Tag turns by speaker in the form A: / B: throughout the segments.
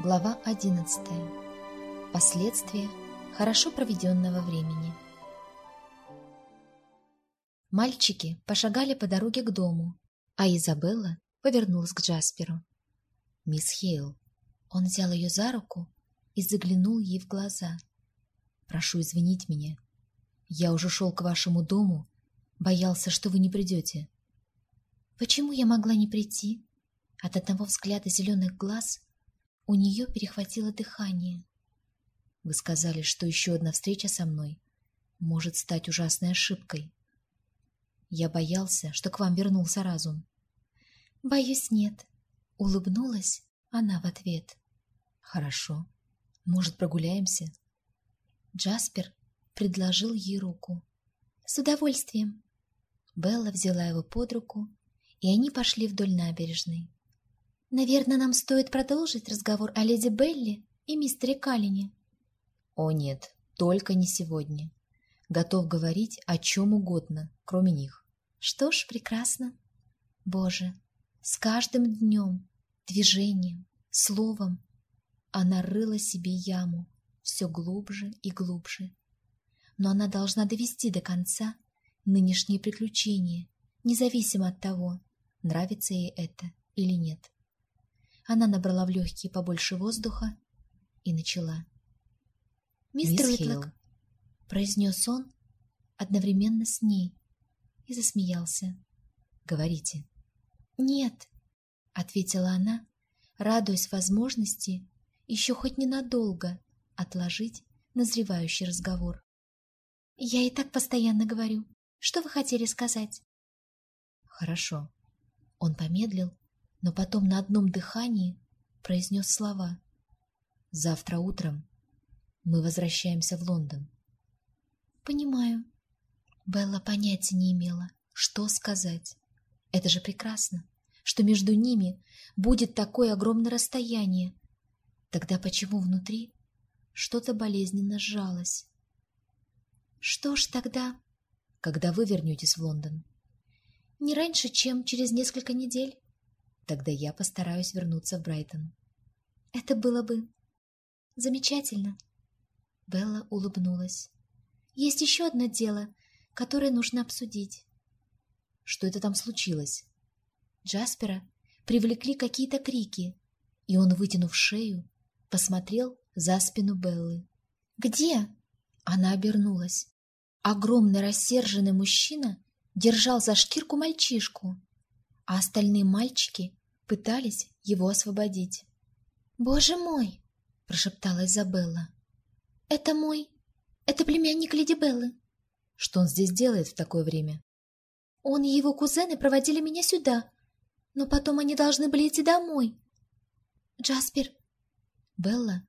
A: Глава 11. Последствия хорошо проведенного времени. Мальчики пошагали по дороге к дому, а Изабелла повернулась к Джасперу. «Мисс Хейл». Он взял ее за руку и заглянул ей в глаза. «Прошу извинить меня. Я уже шел к вашему дому, боялся, что вы не придете». «Почему я могла не прийти?» От одного взгляда зеленых глаз у нее перехватило дыхание. Вы сказали, что еще одна встреча со мной может стать ужасной ошибкой. Я боялся, что к вам вернулся разум. Боюсь, нет. Улыбнулась она в ответ. Хорошо. Может, прогуляемся? Джаспер предложил ей руку. С удовольствием. Белла взяла его под руку, и они пошли вдоль набережной. Наверное, нам стоит продолжить разговор о леди Белли и мистере Каллине. О нет, только не сегодня. Готов говорить о чем угодно, кроме них. Что ж, прекрасно. Боже, с каждым днем, движением, словом она рыла себе яму все глубже и глубже. Но она должна довести до конца нынешние приключения, независимо от того, нравится ей это или нет. Она набрала в легкие побольше воздуха и начала. «Мистер Уитлок», — произнес он одновременно с ней и засмеялся. «Говорите». «Нет», — ответила она, радуясь возможности еще хоть ненадолго отложить назревающий разговор. «Я и так постоянно говорю. Что вы хотели сказать?» «Хорошо». Он помедлил, но потом на одном дыхании произнес слова. «Завтра утром мы возвращаемся в Лондон». «Понимаю». Белла понятия не имела, что сказать. Это же прекрасно, что между ними будет такое огромное расстояние. Тогда почему внутри что-то болезненно сжалось? Что ж тогда, когда вы вернетесь в Лондон? Не раньше, чем через несколько недель. Тогда я постараюсь вернуться в Брайтон. Это было бы замечательно. Белла улыбнулась. Есть еще одно дело, которое нужно обсудить. Что это там случилось? Джаспера привлекли какие-то крики, и он, вытянув шею, посмотрел за спину Беллы. «Где?» Она обернулась. Огромный рассерженный мужчина держал за шкирку мальчишку, а остальные мальчики пытались его освободить. «Боже мой!» – прошептала Изабелла. «Это мой... Это племянник Леди Беллы». «Что он здесь делает в такое время?» «Он и его кузены проводили меня сюда, но потом они должны были идти домой». «Джаспер...» Белла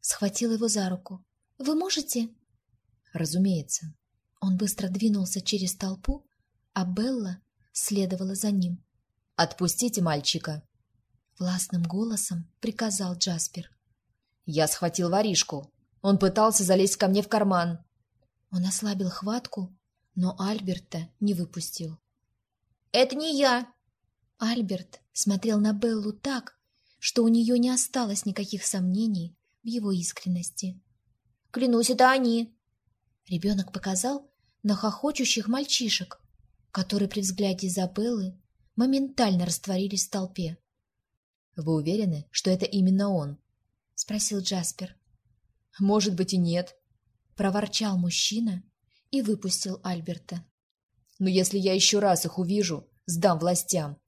A: схватила его за руку. «Вы можете?» «Разумеется». Он быстро двинулся через толпу, а Белла следовала за ним. «Отпустите мальчика!» Властным голосом приказал Джаспер. Я схватил воришку. Он пытался залезть ко мне в карман. Он ослабил хватку, но Альберта не выпустил. «Это не я!» Альберт смотрел на Беллу так, что у нее не осталось никаких сомнений в его искренности. «Клянусь, это они!» Ребенок показал на хохочущих мальчишек, которые при взгляде Изабеллы моментально растворились в толпе. «Вы уверены, что это именно он?» — спросил Джаспер. «Может быть и нет», — проворчал мужчина и выпустил Альберта. «Но если я еще раз их увижу, сдам властям».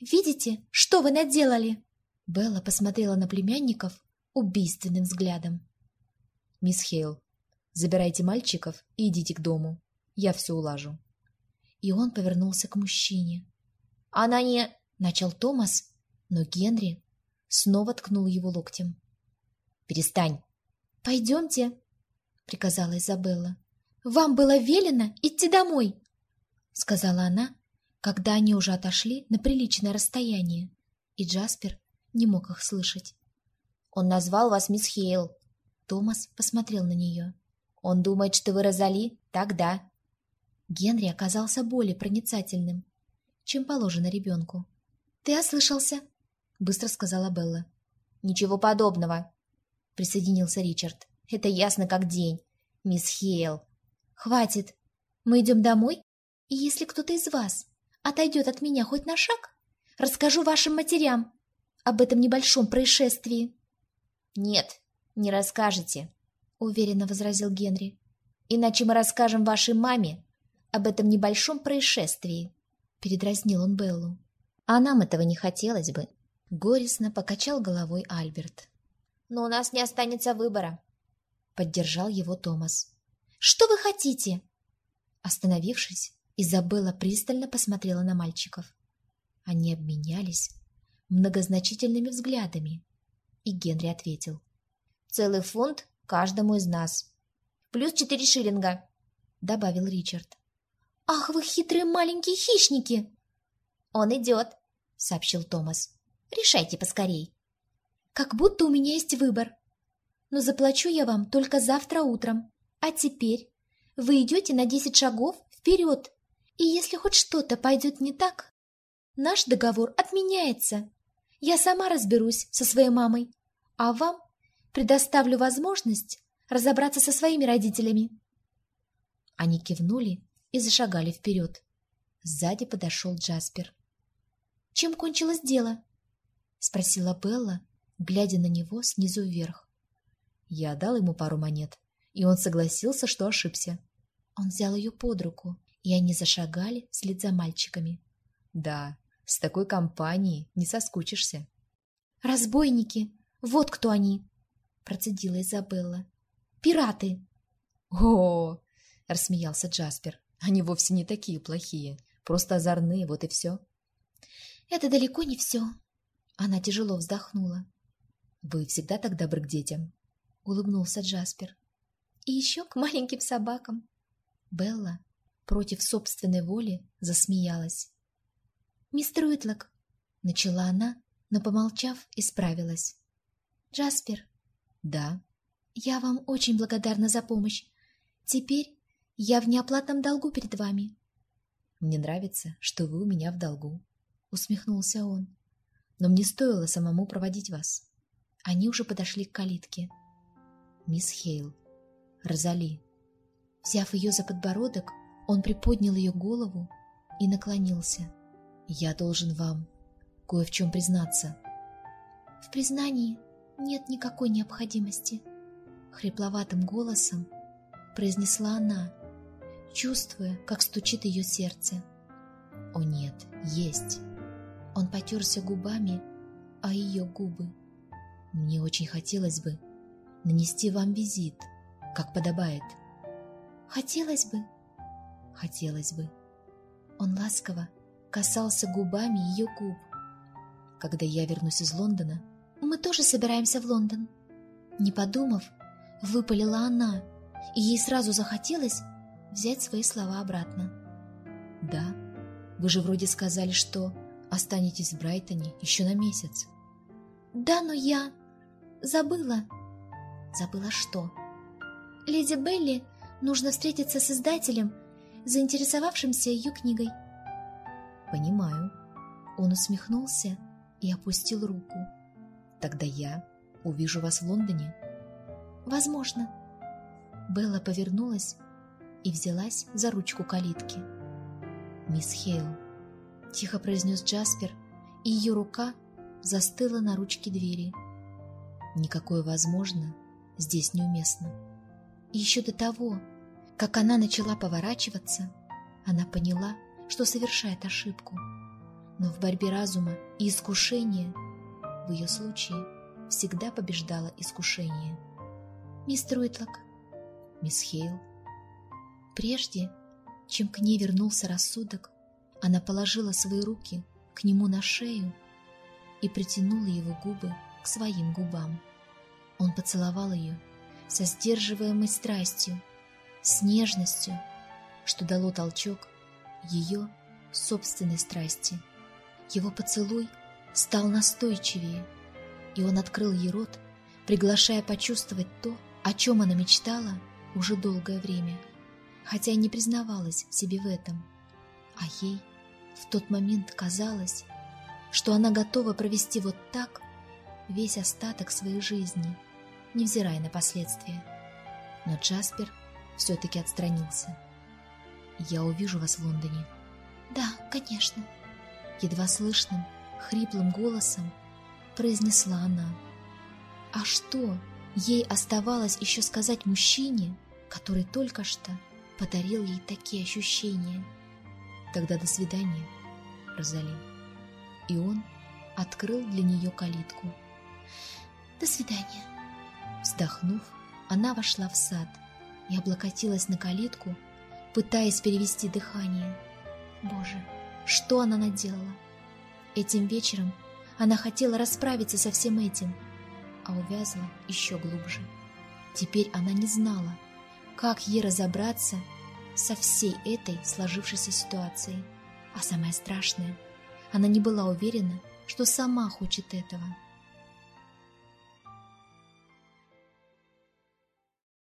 A: «Видите, что вы наделали?» Белла посмотрела на племянников убийственным взглядом. «Мисс Хейл, забирайте мальчиков и идите к дому. Я все улажу». И он повернулся к мужчине. «Она не...» — начал Томас, но Генри снова ткнул его локтем. «Перестань!» «Пойдемте!» — приказала Изабелла. «Вам было велено идти домой!» — сказала она, когда они уже отошли на приличное расстояние, и Джаспер не мог их слышать. «Он назвал вас мисс Хейл!» Томас посмотрел на нее. «Он думает, что вы Розали? Тогда!» Генри оказался более проницательным, чем положено ребенку. «Ты ослышался!» — быстро сказала Белла. Ничего подобного, присоединился Ричард. Это ясно как день. Мисс Хейл. Хватит. Мы идем домой? И если кто-то из вас отойдет от меня хоть на шаг, расскажу вашим матерям об этом небольшом происшествии. Нет, не расскажете, уверенно возразил Генри. Иначе мы расскажем вашей маме об этом небольшом происшествии. Передразнил он Беллу. А нам этого не хотелось бы. Горестно покачал головой Альберт. Но у нас не останется выбора. Поддержал его Томас. Что вы хотите? Остановившись, Изабелла пристально посмотрела на мальчиков. Они обменялись многозначительными взглядами, и Генри ответил. «Целый фунт каждому из нас. Плюс четыре шиллинга», — добавил Ричард. «Ах, вы хитрые маленькие хищники!» «Он идет», — сообщил Томас. «Решайте поскорей». «Как будто у меня есть выбор. Но заплачу я вам только завтра утром. А теперь вы идете на десять шагов вперед, и если хоть что-то пойдет не так, наш договор отменяется. Я сама разберусь со своей мамой, а вам предоставлю возможность разобраться со своими родителями». Они кивнули и зашагали вперед. Сзади подошел Джаспер. «Чем кончилось дело?» — спросила Белла, глядя на него снизу вверх. Я дал ему пару монет, и он согласился, что ошибся. Он взял ее под руку, и они зашагали вслед за мальчиками. «Да, с такой компанией не соскучишься». «Разбойники! Вот кто они!» — процедила Изабелла. «Пираты!»
B: «О!» — рассмеялся Джаспер. Они вовсе не такие плохие, просто озорные, вот и все.
A: Это далеко не все. Она тяжело вздохнула.
B: Вы всегда так добры к детям? Улыбнулся Джаспер.
A: И еще к маленьким собакам. Белла против собственной воли засмеялась. «Мистер Уитлок», — начала она, но, помолчав, исправилась. «Джаспер».
B: «Да».
A: «Я вам очень благодарна за помощь. Теперь я в неоплатном долгу перед вами.
B: Мне нравится, что вы у меня в долгу, усмехнулся он. Но мне стоило самому проводить вас. Они уже подошли к калитке. Мисс Хейл, Розали.
A: Взяв ее за подбородок, он приподнял ее голову и наклонился.
B: Я должен вам кое в чем признаться.
A: В признании нет никакой необходимости. Хрипловатым голосом произнесла она, чувствуя, как стучит ее сердце.
B: О нет, есть.
A: Он потерся губами о ее губы.
B: Мне очень хотелось бы нанести вам визит, как подобает.
A: Хотелось бы.
B: Хотелось бы.
A: Он ласково касался губами ее губ.
B: Когда я вернусь из Лондона...
A: Мы тоже собираемся в Лондон. Не подумав, выпалила она, и ей сразу захотелось взять свои слова обратно.
B: «Да, вы же вроде сказали, что останетесь в Брайтоне еще на месяц».
A: «Да, но я забыла». «Забыла что?» «Леди Белли нужно встретиться с издателем, заинтересовавшимся ее книгой».
B: «Понимаю».
A: Он усмехнулся и опустил руку.
B: «Тогда я увижу вас в Лондоне?»
A: «Возможно». Белла повернулась и взялась за ручку калитки.
B: «Мисс Хейл», —
A: тихо произнес Джаспер, и ее рука застыла на ручке двери.
B: «Никакое возможно здесь неуместно».
A: И еще до того, как она начала поворачиваться, она поняла, что совершает ошибку. Но в борьбе разума и искушения в ее случае всегда побеждало искушение. «Мистер Уитлок»,
B: «Мисс Хейл?»
A: Прежде, чем к ней вернулся рассудок, она положила свои руки к нему на шею и притянула его губы к своим губам. Он поцеловал ее со сдерживаемой страстью, с нежностью, что дало толчок ее собственной страсти. Его поцелуй стал настойчивее, и он открыл ей рот, приглашая почувствовать то, о чем она мечтала уже долгое время — хотя и не признавалась себе в этом. А ей в тот момент казалось, что она готова провести вот так весь остаток своей жизни, невзирая на последствия. Но Джаспер все-таки отстранился. «Я увижу вас в Лондоне».
B: «Да, конечно», —
A: едва слышным, хриплым голосом произнесла она. А что ей оставалось еще сказать мужчине, который только что подарил ей такие ощущения? Тогда до свидания, Розали. И он открыл для нее калитку.
B: «До свидания».
A: Вздохнув, она вошла в сад и облокотилась на калитку, пытаясь перевести дыхание. Боже, что она наделала? Этим вечером она хотела расправиться со всем этим, а увязла еще глубже. Теперь она не знала, как ей разобраться со всей этой сложившейся ситуацией. А самое страшное, она не была уверена, что сама хочет этого.